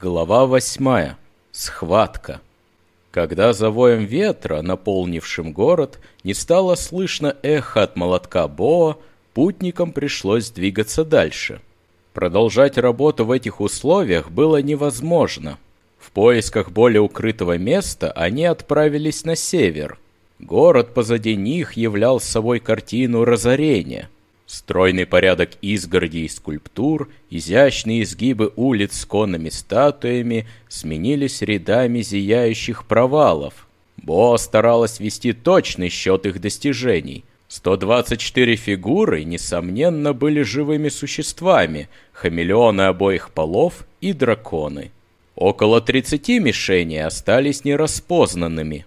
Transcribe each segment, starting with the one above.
Глава восьмая. Схватка. Когда за воем ветра, наполнившим город, не стало слышно эхо от молотка Боа, путникам пришлось двигаться дальше. Продолжать работу в этих условиях было невозможно. В поисках более укрытого места они отправились на север. Город позади них являл собой картину разорения. Стройный порядок изгородей и скульптур, изящные изгибы улиц с конными статуями сменились рядами зияющих провалов. Бо старалась вести точный счет их достижений. 124 фигуры, несомненно, были живыми существами, хамелеоны обоих полов и драконы. Около 30 мишеней остались нераспознанными.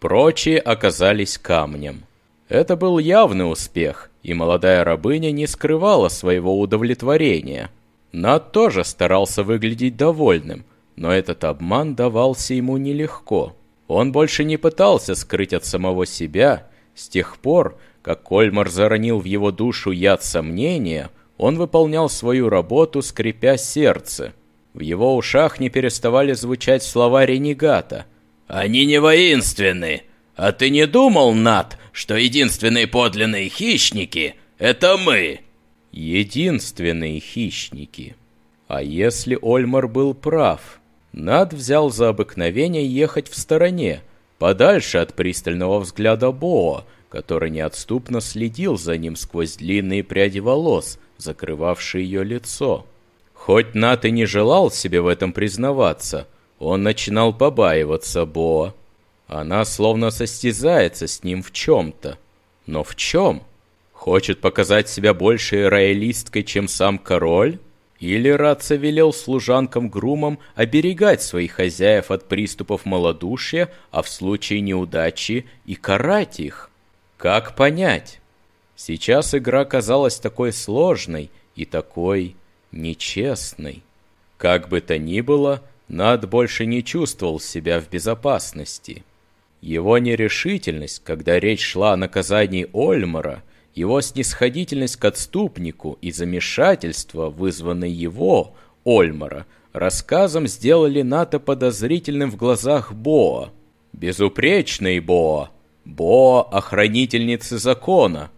Прочие оказались камнем. Это был явный успех, и молодая рабыня не скрывала своего удовлетворения. Над тоже старался выглядеть довольным, но этот обман давался ему нелегко. Он больше не пытался скрыть от самого себя. С тех пор, как Кольмар заронил в его душу яд сомнения, он выполнял свою работу, скрипя сердце. В его ушах не переставали звучать слова ренегата. «Они не воинственны! А ты не думал, Над, что единственные подлинные хищники — это мы!» Единственные хищники. А если Ольмар был прав? Над взял за обыкновение ехать в стороне, подальше от пристального взгляда Боа, который неотступно следил за ним сквозь длинные пряди волос, закрывавшие ее лицо. Хоть Нат и не желал себе в этом признаваться, он начинал побаиваться Боа. Она словно состязается с ним в чем-то. Но в чем? Хочет показать себя больше роялисткой, чем сам король? Или Раца велел служанкам-грумам оберегать своих хозяев от приступов малодушия, а в случае неудачи и карать их? Как понять? Сейчас игра казалась такой сложной и такой нечестной. Как бы то ни было, Над больше не чувствовал себя в безопасности. Его нерешительность, когда речь шла о наказании Ольмара, его снисходительность к отступнику и замешательство, вызванное его, Ольмара, рассказом сделали Ната подозрительным в глазах Боа. Безупречный Боа, Боа – охранительницы закона.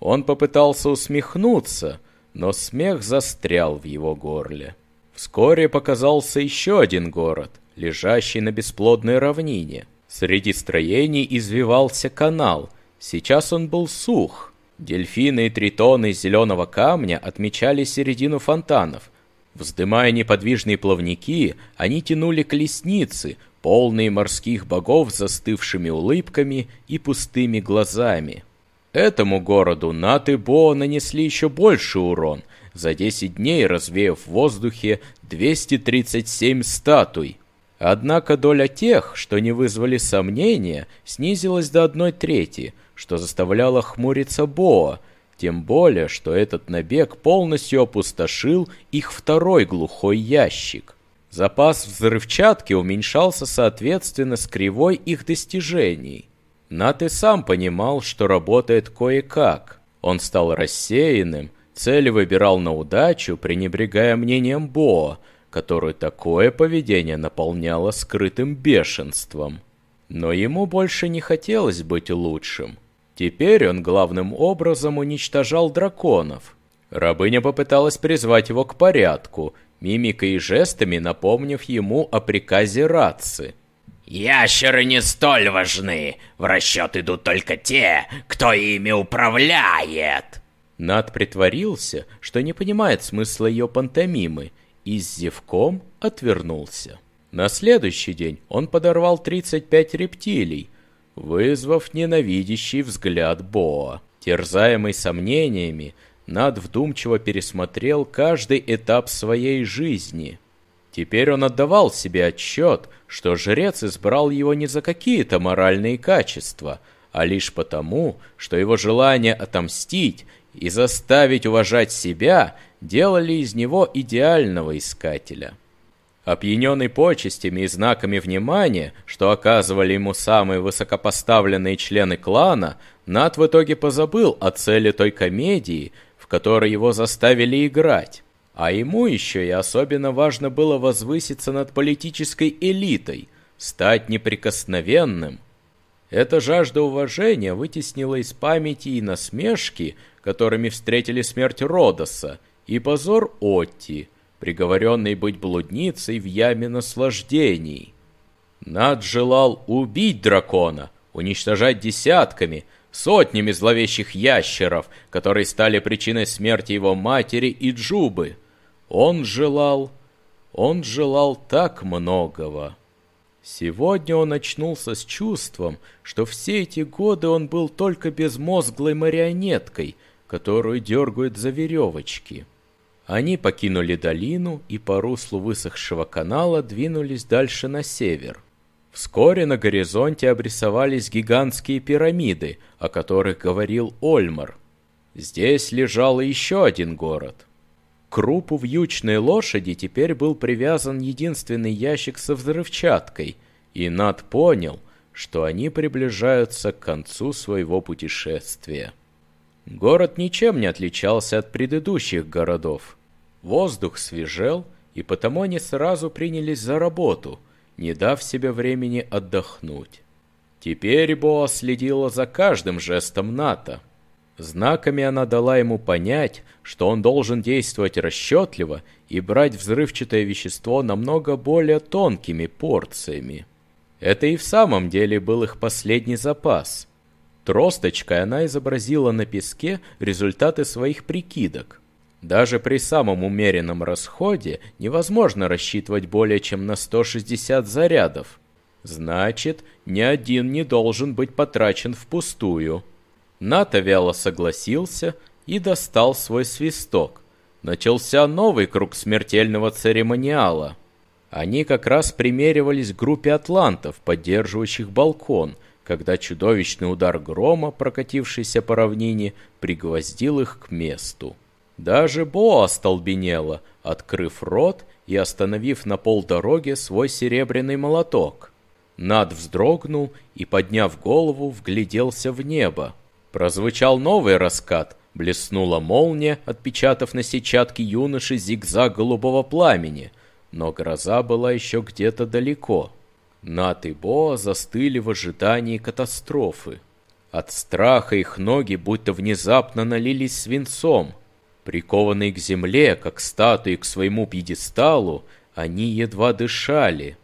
Он попытался усмехнуться, но смех застрял в его горле. Вскоре показался еще один город, лежащий на бесплодной равнине – Среди строений извивался канал. Сейчас он был сух. Дельфины и тритоны зеленого камня отмечали середину фонтанов. Вздымая неподвижные плавники, они тянули колесницы, полные морских богов застывшими улыбками и пустыми глазами. Этому городу Нат и Бо нанесли еще больше урон, за 10 дней развеяв в воздухе 237 статуй. Однако доля тех, что не вызвали сомнения, снизилась до одной трети, что заставляло хмуриться Боа, тем более, что этот набег полностью опустошил их второй глухой ящик. Запас взрывчатки уменьшался соответственно с кривой их достижений. Нат и сам понимал, что работает кое-как. Он стал рассеянным, цели выбирал на удачу, пренебрегая мнением Боа, которую такое поведение наполняло скрытым бешенством. Но ему больше не хотелось быть лучшим. Теперь он главным образом уничтожал драконов. Рабыня попыталась призвать его к порядку, мимикой и жестами напомнив ему о приказе Рации. «Ящеры не столь важны. В расчет идут только те, кто ими управляет!» Над притворился, что не понимает смысла ее пантомимы, и с зевком отвернулся. На следующий день он подорвал 35 рептилий, вызвав ненавидящий взгляд Боа. Терзаемый сомнениями, Над вдумчиво пересмотрел каждый этап своей жизни. Теперь он отдавал себе отчет, что жрец избрал его не за какие-то моральные качества, а лишь потому, что его желание отомстить и заставить уважать себя делали из него идеального искателя. Опьяненный почестями и знаками внимания, что оказывали ему самые высокопоставленные члены клана, Нат в итоге позабыл о цели той комедии, в которой его заставили играть. А ему еще и особенно важно было возвыситься над политической элитой, стать неприкосновенным. Эта жажда уважения вытеснила из памяти и насмешки, которыми встретили смерть Родоса, и позор Отти, приговоренный быть блудницей в яме наслаждений. Над желал убить дракона, уничтожать десятками, сотнями зловещих ящеров, которые стали причиной смерти его матери и Джубы. Он желал... он желал так многого. Сегодня он очнулся с чувством, что все эти годы он был только безмозглой марионеткой, которую дергают за веревочки. Они покинули долину и по руслу высохшего канала двинулись дальше на север. Вскоре на горизонте обрисовались гигантские пирамиды, о которых говорил Ольмар. Здесь лежал еще один город. К крупу вьючной лошади теперь был привязан единственный ящик со взрывчаткой, и Над понял, что они приближаются к концу своего путешествия. Город ничем не отличался от предыдущих городов. Воздух свежел, и потому они сразу принялись за работу, не дав себе времени отдохнуть. Теперь Боа следила за каждым жестом НАТО. Знаками она дала ему понять, что он должен действовать расчетливо и брать взрывчатое вещество намного более тонкими порциями. Это и в самом деле был их последний запас – Тросточкой она изобразила на песке результаты своих прикидок. Даже при самом умеренном расходе невозможно рассчитывать более чем на 160 зарядов. Значит, ни один не должен быть потрачен впустую. Ната вяло согласился и достал свой свисток. Начался новый круг смертельного церемониала. Они как раз примеривались к группе атлантов, поддерживающих балкон – когда чудовищный удар грома, прокатившийся по равнине, пригвоздил их к месту. Даже Бо остолбенела, открыв рот и остановив на полдороге свой серебряный молоток. Над вздрогнул и, подняв голову, вгляделся в небо. Прозвучал новый раскат, блеснула молния, отпечатав на сетчатке юноши зигзаг голубого пламени, но гроза была еще где-то далеко. Нат и Бо застыли в ожидании катастрофы. От страха их ноги будто внезапно налились свинцом. Прикованные к земле, как статуи к своему пьедесталу, они едва дышали.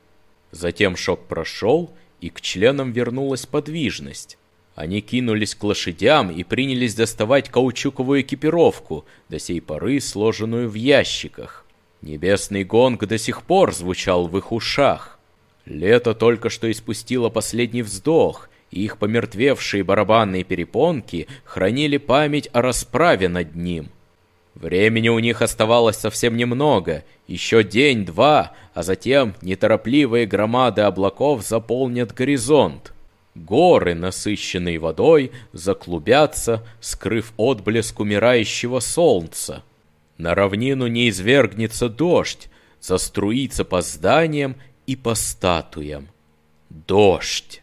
Затем шок прошел, и к членам вернулась подвижность. Они кинулись к лошадям и принялись доставать каучуковую экипировку, до сей поры сложенную в ящиках. Небесный гонг до сих пор звучал в их ушах. Лето только что испустило последний вздох, и их помертвевшие барабанные перепонки хранили память о расправе над ним. Времени у них оставалось совсем немного, еще день-два, а затем неторопливые громады облаков заполнят горизонт. Горы, насыщенные водой, заклубятся, скрыв отблеск умирающего солнца. На равнину не извергнется дождь, заструится по зданиям и по статуям. Дождь!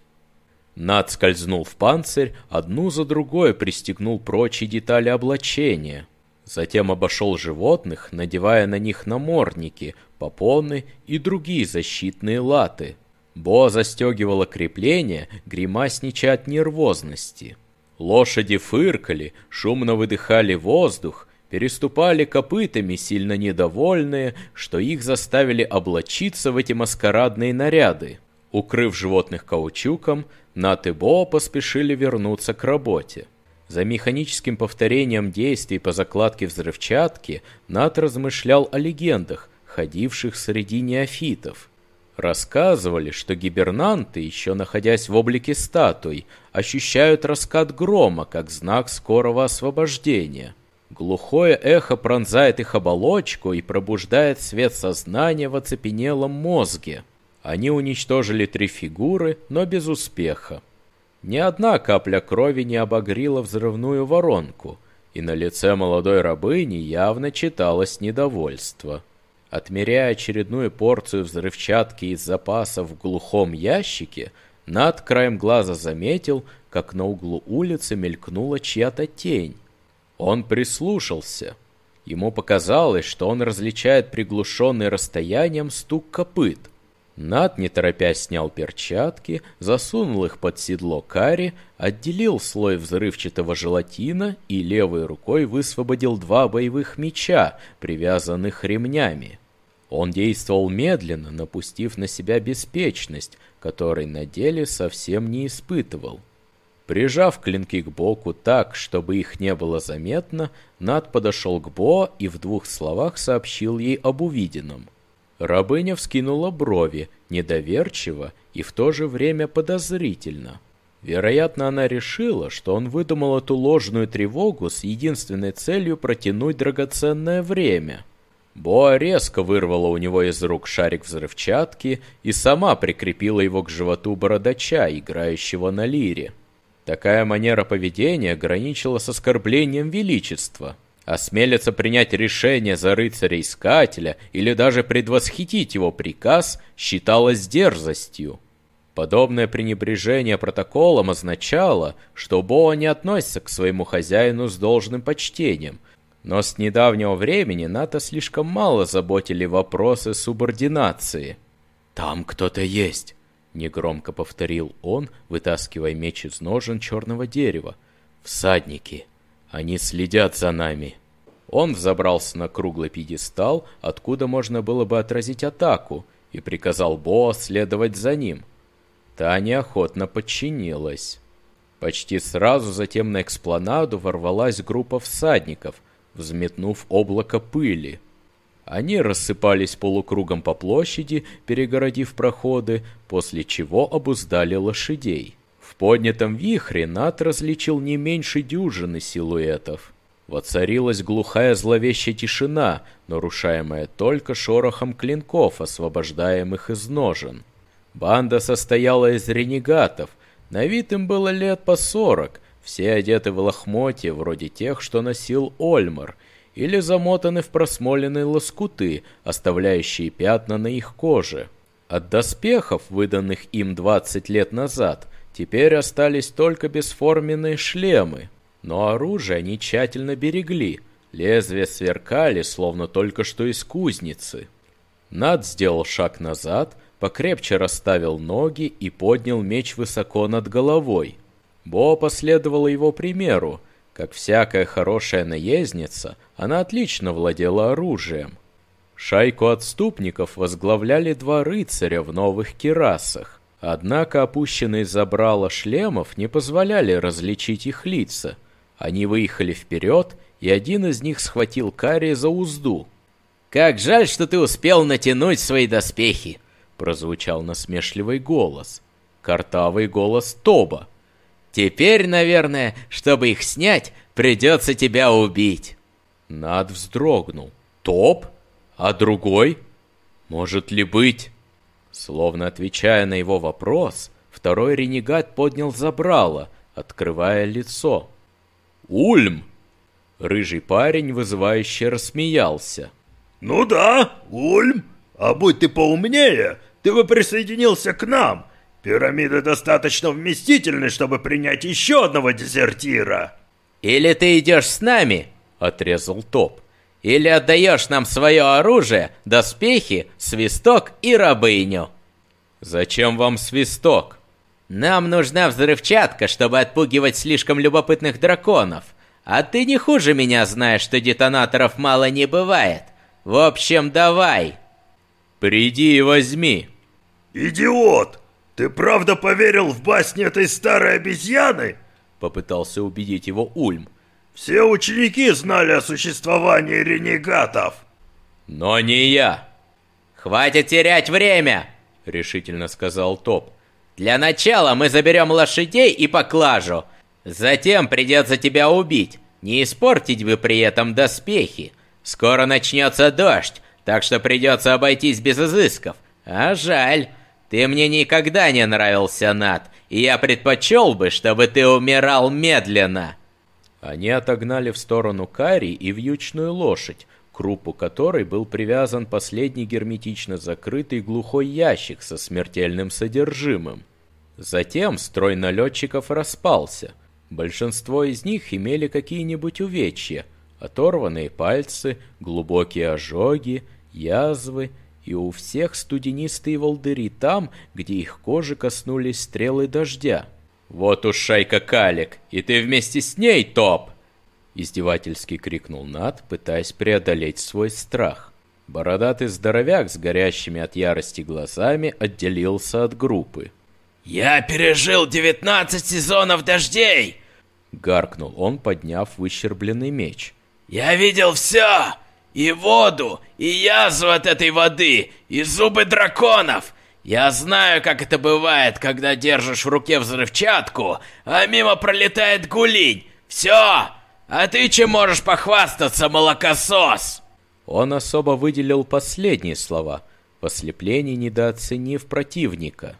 Над скользнул в панцирь, одну за другой пристегнул прочие детали облачения. Затем обошел животных, надевая на них намордники, попоны и другие защитные латы. Бо застегивала крепление, гримасничая от нервозности. Лошади фыркали, шумно выдыхали воздух, переступали копытами, сильно недовольные, что их заставили облачиться в эти маскарадные наряды. Укрыв животных каучуком, Нат и Бо поспешили вернуться к работе. За механическим повторением действий по закладке взрывчатки Нат размышлял о легендах, ходивших среди неофитов. Рассказывали, что гибернанты, еще находясь в облике статуй, ощущают раскат грома как знак скорого освобождения. Глухое эхо пронзает их оболочку и пробуждает свет сознания в оцепенелом мозге. Они уничтожили три фигуры, но без успеха. Ни одна капля крови не обогрила взрывную воронку, и на лице молодой рабыни явно читалось недовольство. Отмеряя очередную порцию взрывчатки из запасов в глухом ящике, над краем глаза заметил, как на углу улицы мелькнула чья-то тень. Он прислушался. Ему показалось, что он различает приглушенный расстоянием стук копыт. Над, не торопясь, снял перчатки, засунул их под седло кари, отделил слой взрывчатого желатина и левой рукой высвободил два боевых меча, привязанных ремнями. Он действовал медленно, напустив на себя беспечность, которой на деле совсем не испытывал. Прижав клинки к боку так, чтобы их не было заметно, Над подошел к Бо и в двух словах сообщил ей об увиденном. Рабыня вскинула брови, недоверчиво и в то же время подозрительно. Вероятно, она решила, что он выдумал эту ложную тревогу с единственной целью протянуть драгоценное время. Боа резко вырвала у него из рук шарик взрывчатки и сама прикрепила его к животу бородача, играющего на лире. Такая манера поведения граничила с оскорблением величества. Осмелиться принять решение за рыцаря-искателя или даже предвосхитить его приказ считалось дерзостью. Подобное пренебрежение протоколом означало, что Боа не относится к своему хозяину с должным почтением, но с недавнего времени НАТО слишком мало заботили вопросы субординации. «Там кто-то есть», Негромко повторил он, вытаскивая меч из ножен черного дерева. «Всадники! Они следят за нами!» Он взобрался на круглый пьедестал, откуда можно было бы отразить атаку, и приказал Боа следовать за ним. Та неохотно подчинилась. Почти сразу затем на экспланаду ворвалась группа всадников, взметнув облако пыли. Они рассыпались полукругом по площади, перегородив проходы, после чего обуздали лошадей. В поднятом вихре Нат различил не меньше дюжины силуэтов. Воцарилась глухая зловещая тишина, нарушаемая только шорохом клинков, освобождаемых из ножен. Банда состояла из ренегатов, на вид им было лет по сорок, все одеты в лохмотья, вроде тех, что носил Ольмар – или замотаны в просмоленные лоскуты, оставляющие пятна на их коже. От доспехов, выданных им 20 лет назад, теперь остались только бесформенные шлемы, но оружие они тщательно берегли, лезвия сверкали, словно только что из кузницы. Над сделал шаг назад, покрепче расставил ноги и поднял меч высоко над головой. Бо последовала его примеру, как всякая хорошая наездница, она отлично владела оружием. Шайку отступников возглавляли два рыцаря в новых кирасах. Однако опущенные забрала шлемов не позволяли различить их лица. Они выехали вперед, и один из них схватил Карри за узду. «Как жаль, что ты успел натянуть свои доспехи!» прозвучал насмешливый голос. Картавый голос Тоба. Теперь, наверное, чтобы их снять, придется тебя убить. Над вздрогнул. Топ? А другой? Может ли быть? Словно отвечая на его вопрос, второй ренегат поднял забрало, открывая лицо. «Ульм!» Рыжий парень вызывающе рассмеялся. «Ну да, Ульм. А будь ты поумнее, ты бы присоединился к нам. Пирамиды достаточно вместительны, чтобы принять еще одного дезертира. Или ты идешь с нами, отрезал Топ. Или отдаешь нам свое оружие, доспехи, свисток и рабыню. Зачем вам свисток? Нам нужна взрывчатка, чтобы отпугивать слишком любопытных драконов. А ты не хуже меня знаешь, что детонаторов мало не бывает. В общем, давай. Приди и возьми. Идиот! «Ты правда поверил в басни этой старой обезьяны?» Попытался убедить его Ульм. «Все ученики знали о существовании ренегатов!» «Но не я!» «Хватит терять время!» Решительно сказал Топ. «Для начала мы заберем лошадей и поклажу. Затем придется тебя убить. Не испортить бы при этом доспехи. Скоро начнется дождь, так что придется обойтись без изысков. А жаль, ты мне никогда не нравился, Над, и я предпочел бы, чтобы ты умирал медленно!» Они отогнали в сторону Кари и вьючную лошадь, к крупу которой был привязан последний герметично закрытый глухой ящик со смертельным содержимым. Затем строй налетчиков распался. Большинство из них имели какие-нибудь увечья, Оторванные пальцы, глубокие ожоги, язвы и у всех студенистые волдыри там, где их кожи коснулись стрелы дождя. «Вот уж шайка калик, и ты вместе с ней, Топ!» Издевательски крикнул Над, пытаясь преодолеть свой страх. Бородатый здоровяк с горящими от ярости глазами отделился от группы. «Я пережил девятнадцать сезонов дождей!» Гаркнул он, подняв выщербленный меч. «Я видел все! И воду, и язву от этой воды, и зубы драконов! Я знаю, как это бывает, когда держишь в руке взрывчатку, а мимо пролетает гулинь! Все! А ты чем можешь похвастаться, молокосос?» Он особо выделил последние слова, послепление недооценив противника.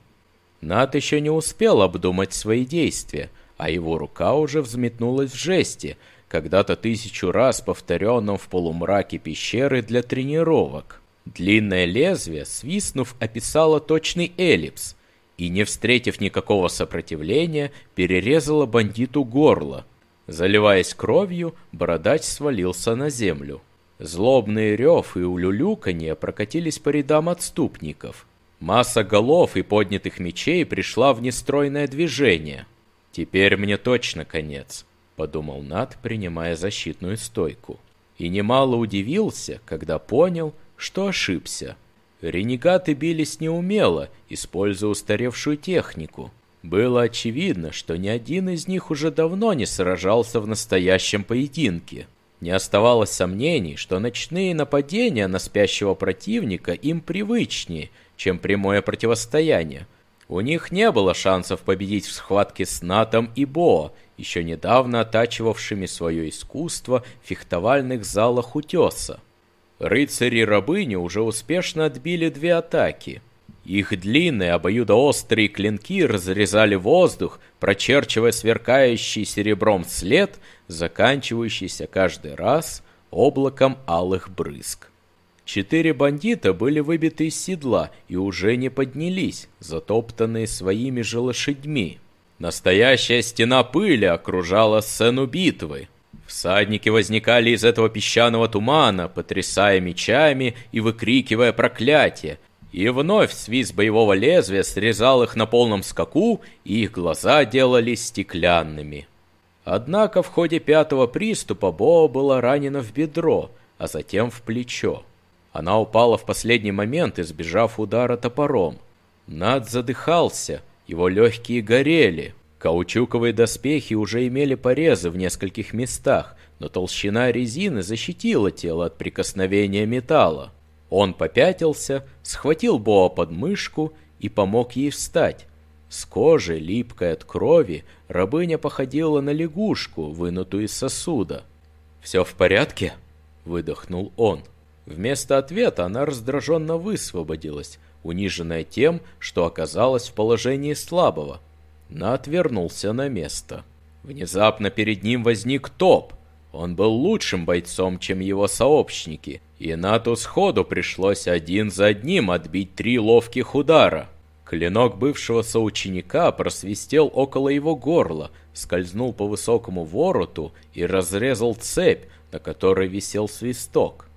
Нат еще не успел обдумать свои действия, а его рука уже взметнулась в жесте, когда-то тысячу раз повторенном в полумраке пещеры для тренировок. Длинное лезвие, свистнув, описало точный эллипс и, не встретив никакого сопротивления, перерезало бандиту горло. Заливаясь кровью, бородач свалился на землю. Злобный рев и улюлюканье прокатились по рядам отступников. Масса голов и поднятых мечей пришла в нестройное движение. «Теперь мне точно конец», — подумал Над, принимая защитную стойку. И немало удивился, когда понял, что ошибся. Ренегаты бились неумело, используя устаревшую технику. Было очевидно, что ни один из них уже давно не сражался в настоящем поединке. Не оставалось сомнений, что ночные нападения на спящего противника им привычнее, чем прямое противостояние. У них не было шансов победить в схватке с Натом и Бо, еще недавно оттачивавшими свое искусство в фехтовальных залах Утеса. Рыцари-рабыни уже успешно отбили две атаки. Их длинные обоюдоострые клинки разрезали воздух, прочерчивая сверкающий серебром след, заканчивающийся каждый раз облаком алых брызг. Четыре бандита были выбиты из седла и уже не поднялись, затоптанные своими же лошадьми. Настоящая стена пыли окружала сцену битвы. Всадники возникали из этого песчаного тумана, потрясая мечами и выкрикивая проклятия, и вновь свист боевого лезвия срезал их на полном скаку, и их глаза делались стеклянными. Однако в ходе пятого приступа Бо была ранена в бедро, а затем в плечо. Она упала в последний момент, избежав удара топором. Над задыхался, его легкие горели. Каучуковые доспехи уже имели порезы в нескольких местах, но толщина резины защитила тело от прикосновения металла. Он попятился, схватил Боа под мышку и помог ей встать. С кожи, липкой от крови, рабыня походила на лягушку, вынутую из сосуда. «Все в порядке?» – выдохнул он. Вместо ответа она раздраженно высвободилась, униженная тем, что оказалась в положении слабого – Нат вернулся на место. Внезапно перед ним возник Топ. Он был лучшим бойцом, чем его сообщники, и Нату сходу пришлось один за одним отбить три ловких удара. Клинок бывшего соученика просвистел около его горла, скользнул по высокому вороту и разрезал цепь, на которой висел свисток.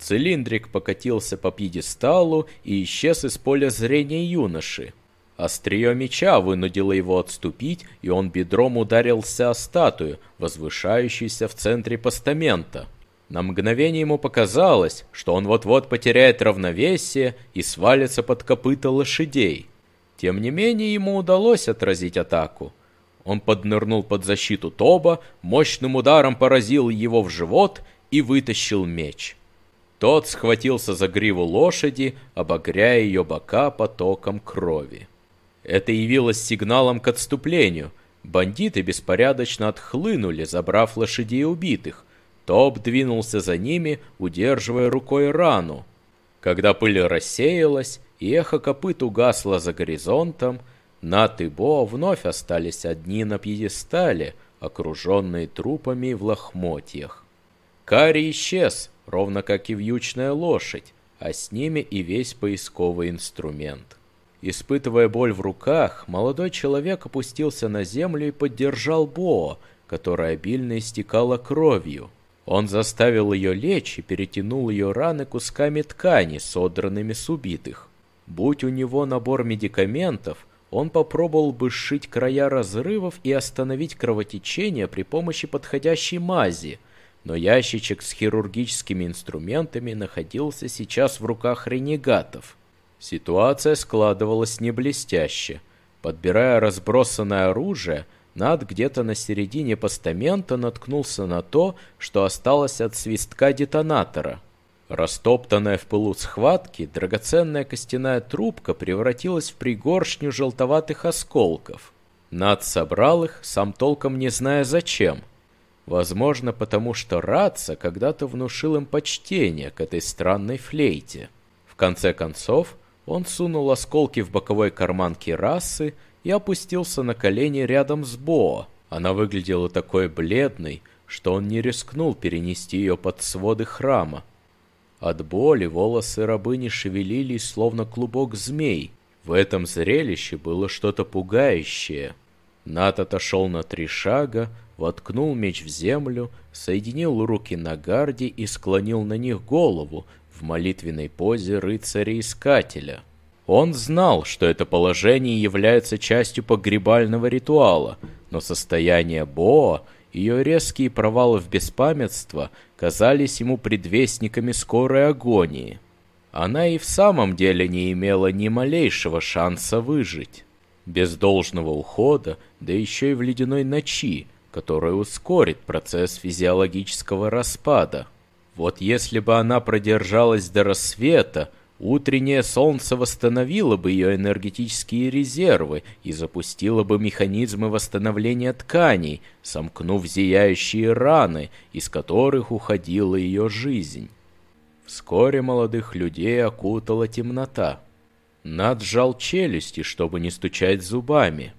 Цилиндрик покатился по пьедесталу и исчез из поля зрения юноши. Острие меча вынудило его отступить, и он бедром ударился о статую, возвышающуюся в центре постамента. На мгновение ему показалось, что он вот-вот потеряет равновесие и свалится под копыта лошадей. Тем не менее, ему удалось отразить атаку. Он поднырнул под защиту Тоба, мощным ударом поразил его в живот и вытащил меч. Тот схватился за гриву лошади, обогряя ее бока потоком крови. Это явилось сигналом к отступлению. Бандиты беспорядочно отхлынули, забрав лошадей убитых. Топ двинулся за ними, удерживая рукой рану. Когда пыль рассеялась и эхо копыт угасло за горизонтом, Нат и Бо вновь остались одни на пьедестале, окруженные трупами в лохмотьях. Кари исчез, ровно как и вьючная лошадь, а с ними и весь поисковый инструмент. Испытывая боль в руках, молодой человек опустился на землю и поддержал Бо, которая обильно истекала кровью. Он заставил ее лечь и перетянул ее раны кусками ткани, содранными с убитых. Будь у него набор медикаментов, он попробовал бы сшить края разрывов и остановить кровотечение при помощи подходящей мази, но ящичек с хирургическими инструментами находился сейчас в руках ренегатов. Ситуация складывалась не блестяще. Подбирая разбросанное оружие, над где-то на середине постамента наткнулся на то, что осталось от свистка детонатора. Растоптанная в пылу схватки, драгоценная костяная трубка превратилась в пригоршню желтоватых осколков. Над собрал их, сам толком не зная зачем. Возможно, потому что Раца когда-то внушил им почтение к этой странной флейте. В конце концов, он сунул осколки в боковой карман кирасы и опустился на колени рядом с Бо. Она выглядела такой бледной, что он не рискнул перенести ее под своды храма. От боли волосы рабыни шевелились, словно клубок змей. В этом зрелище было что-то пугающее. Нат отошел на три шага, воткнул меч в землю, соединил руки на гарде и склонил на них голову в молитвенной позе рыцаря-искателя. Он знал, что это положение является частью погребального ритуала, но состояние Боа, ее резкие провалы в беспамятство казались ему предвестниками скорой агонии. Она и в самом деле не имела ни малейшего шанса выжить. Без должного ухода, да еще и в ледяной ночи, которая ускорит процесс физиологического распада. Вот если бы она продержалась до рассвета, Утреннее солнце восстановило бы ее энергетические резервы и запустило бы механизмы восстановления тканей, сомкнув зияющие раны, из которых уходила ее жизнь. Вскоре молодых людей окутала темнота. Над сжал челюсти, чтобы не стучать зубами.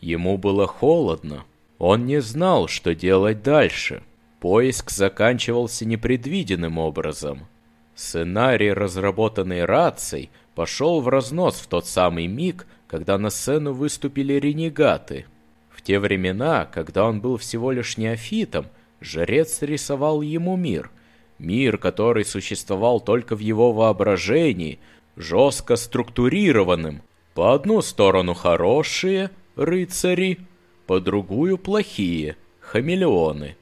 Ему было холодно. Он не знал, что делать дальше. Поиск заканчивался непредвиденным образом. Сценарий, разработанный рацией, пошел в разнос в тот самый миг, когда на сцену выступили ренегаты. В те времена, когда он был всего лишь неофитом, жрец рисовал ему мир. Мир, который существовал только в его воображении, жестко структурированным. По одну сторону хорошие рыцари, по другую плохие хамелеоны.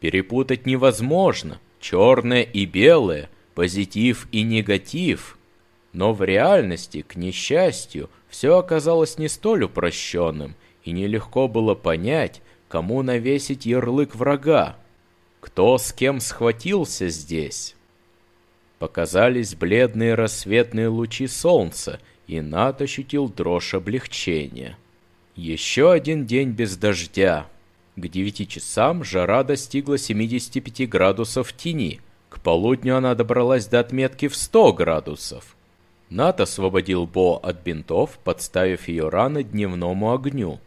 Перепутать невозможно, черное и белое, позитив и негатив. Но в реальности, к несчастью, все оказалось не столь упрощенным, и нелегко было понять, кому навесить ярлык врага. Кто с кем схватился здесь? Показались бледные рассветные лучи солнца, и Нат ощутил дрожь облегчения. Еще один день без дождя. К девяти часам жара достигла 75 градусов тени – к полудню она добралась до отметки в 100 градусов. Нат освободил Бо от бинтов, подставив ее раны дневному огню.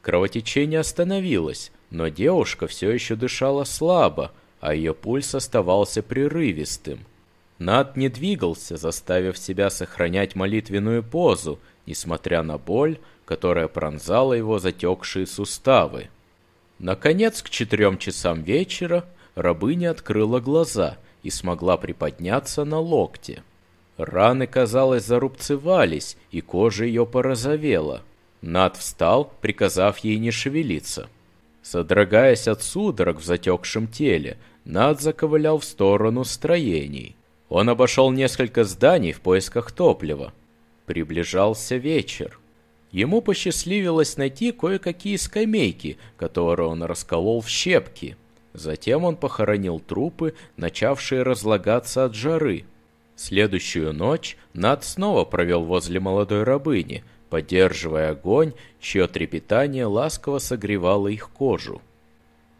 Кровотечение остановилось, но девушка все еще дышала слабо, а ее пульс оставался прерывистым. Над не двигался, заставив себя сохранять молитвенную позу, несмотря на боль, которая пронзала его затекшие суставы. Наконец, к четырем часам вечера рабыня открыла глаза и смогла приподняться на локте. Раны, казалось, зарубцевались, и кожа ее порозовела. Над встал, приказав ей не шевелиться. Содрогаясь от судорог в затекшем теле, Над заковылял в сторону строений. Он обошел несколько зданий в поисках топлива. Приближался вечер. Ему посчастливилось найти кое-какие скамейки, которые он расколол в щепки. Затем он похоронил трупы, начавшие разлагаться от жары. Следующую ночь Над снова провел возле молодой рабыни, поддерживая огонь, чье трепетание ласково согревало их кожу.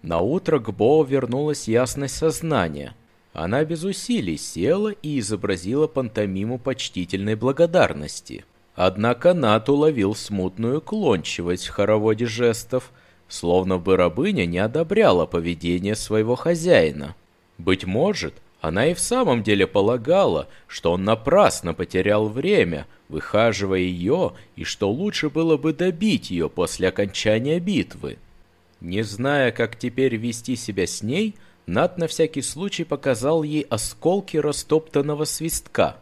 На утро к Бо вернулась ясность сознания. Она без усилий села и изобразила пантомиму почтительной благодарности. Однако Нат уловил смутную клончивость в хороводе жестов, словно бы рабыня не одобряла поведение своего хозяина. Быть может, она и в самом деле полагала, что он напрасно потерял время, выхаживая ее, и что лучше было бы добить ее после окончания битвы. Не зная, как теперь вести себя с ней, Над на всякий случай показал ей осколки растоптанного свистка.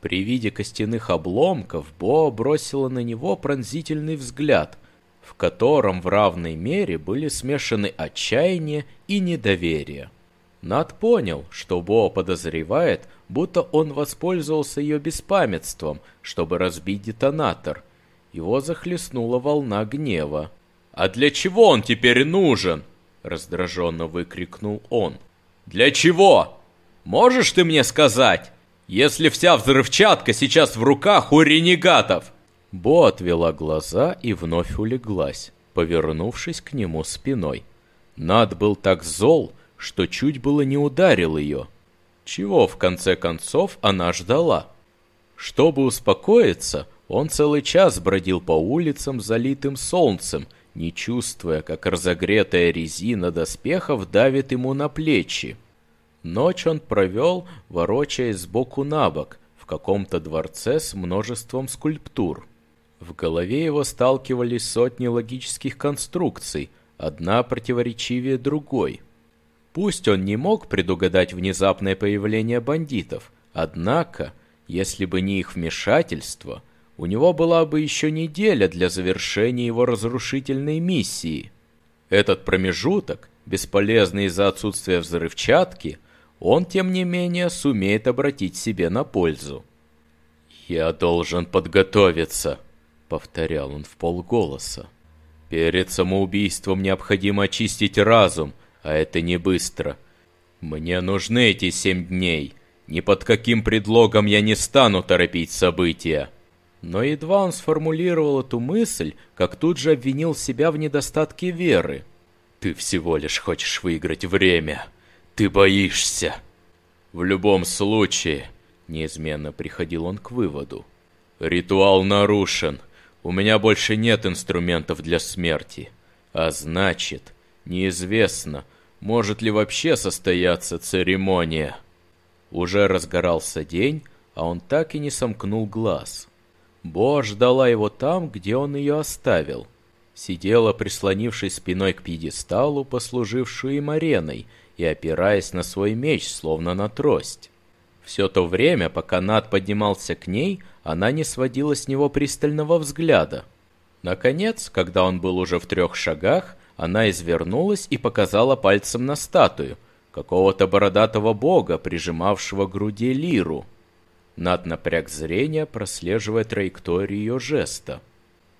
При виде костяных обломков Бо бросила на него пронзительный взгляд, в котором в равной мере были смешаны отчаяние и недоверие. Над понял, что Бо подозревает, будто он воспользовался ее беспамятством, чтобы разбить детонатор. Его захлестнула волна гнева. «А для чего он теперь нужен?» — раздраженно выкрикнул он. «Для чего? Можешь ты мне сказать, если вся взрывчатка сейчас в руках у ренегатов?» Бо отвела глаза и вновь улеглась, повернувшись к нему спиной. Над был так зол, что чуть было не ударил ее. Чего, в конце концов, она ждала? Чтобы успокоиться, он целый час бродил по улицам, залитым солнцем, не чувствуя, как разогретая резина доспехов давит ему на плечи. Ночь он провел, ворочаясь сбоку на бок, в каком-то дворце с множеством скульптур. В голове его сталкивались сотни логических конструкций, одна противоречивее другой – Пусть он не мог предугадать внезапное появление бандитов, однако, если бы не их вмешательство, у него была бы еще неделя для завершения его разрушительной миссии. Этот промежуток, бесполезный из-за отсутствия взрывчатки, он, тем не менее, сумеет обратить себе на пользу. «Я должен подготовиться», — повторял он в полголоса. «Перед самоубийством необходимо очистить разум, а это не быстро. Мне нужны эти семь дней. Ни под каким предлогом я не стану торопить события. Но едва он сформулировал эту мысль, как тут же обвинил себя в недостатке веры. Ты всего лишь хочешь выиграть время. Ты боишься. В любом случае, неизменно приходил он к выводу. Ритуал нарушен. У меня больше нет инструментов для смерти. А значит, Неизвестно, может ли вообще состояться церемония. Уже разгорался день, а он так и не сомкнул глаз. Бо ждала его там, где он ее оставил. Сидела, прислонившись спиной к пьедесталу, послужившую им ареной, и опираясь на свой меч, словно на трость. Все то время, пока Над поднимался к ней, она не сводила с него пристального взгляда. Наконец, когда он был уже в трех шагах, она извернулась и показала пальцем на статую, какого-то бородатого бога, прижимавшего к груди лиру. Над напряг зрения, прослеживая траекторию ее жеста.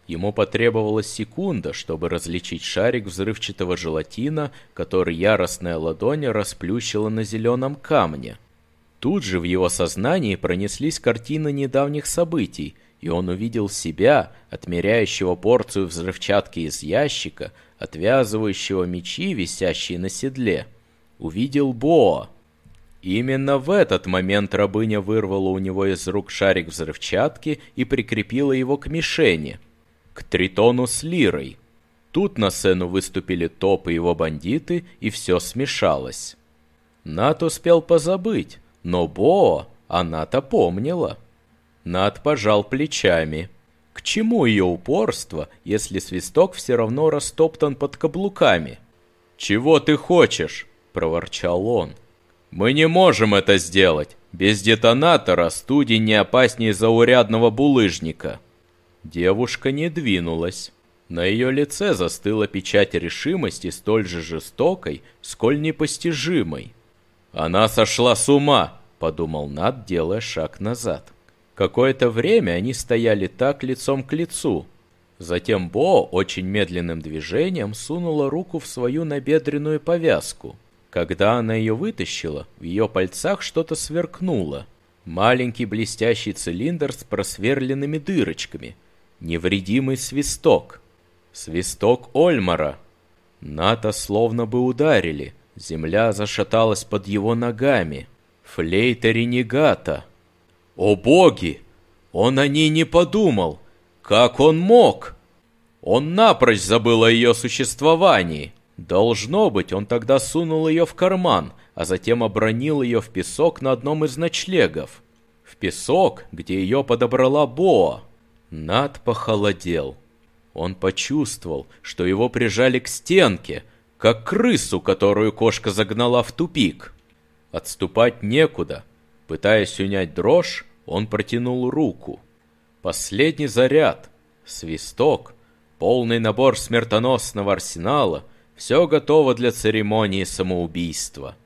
Ему потребовалась секунда, чтобы различить шарик взрывчатого желатина, который яростная ладонь расплющила на зеленом камне. Тут же в его сознании пронеслись картины недавних событий, и он увидел себя, отмеряющего порцию взрывчатки из ящика, отвязывающего мечи, висящие на седле, увидел Боа. Именно в этот момент рабыня вырвала у него из рук шарик взрывчатки и прикрепила его к мишени, к тритону с лирой. Тут на сцену выступили Топ и его бандиты, и все смешалось. Нат успел позабыть, но Боа она-то помнила. Нат пожал плечами. К чему ее упорство, если свисток все равно растоптан под каблуками? «Чего ты хочешь?» – проворчал он. «Мы не можем это сделать. Без детонатора студень не опаснее заурядного булыжника». Девушка не двинулась. На ее лице застыла печать решимости столь же жестокой, сколь непостижимой. «Она сошла с ума!» – подумал Над, делая шаг назад. Какое-то время они стояли так лицом к лицу. Затем Бо очень медленным движением сунула руку в свою набедренную повязку. Когда она ее вытащила, в ее пальцах что-то сверкнуло. Маленький блестящий цилиндр с просверленными дырочками. Невредимый свисток. Свисток Ольмара. Ната словно бы ударили. Земля зашаталась под его ногами. Флейта ренегата. О боги! Он о ней не подумал. Как он мог? Он напрочь забыл о ее существовании. Должно быть, он тогда сунул ее в карман, а затем обронил ее в песок на одном из ночлегов. В песок, где ее подобрала Боа. Над похолодел. Он почувствовал, что его прижали к стенке, как крысу, которую кошка загнала в тупик. Отступать некуда. Пытаясь унять дрожь, он протянул руку. Последний заряд, свисток, полный набор смертоносного арсенала — все готово для церемонии самоубийства.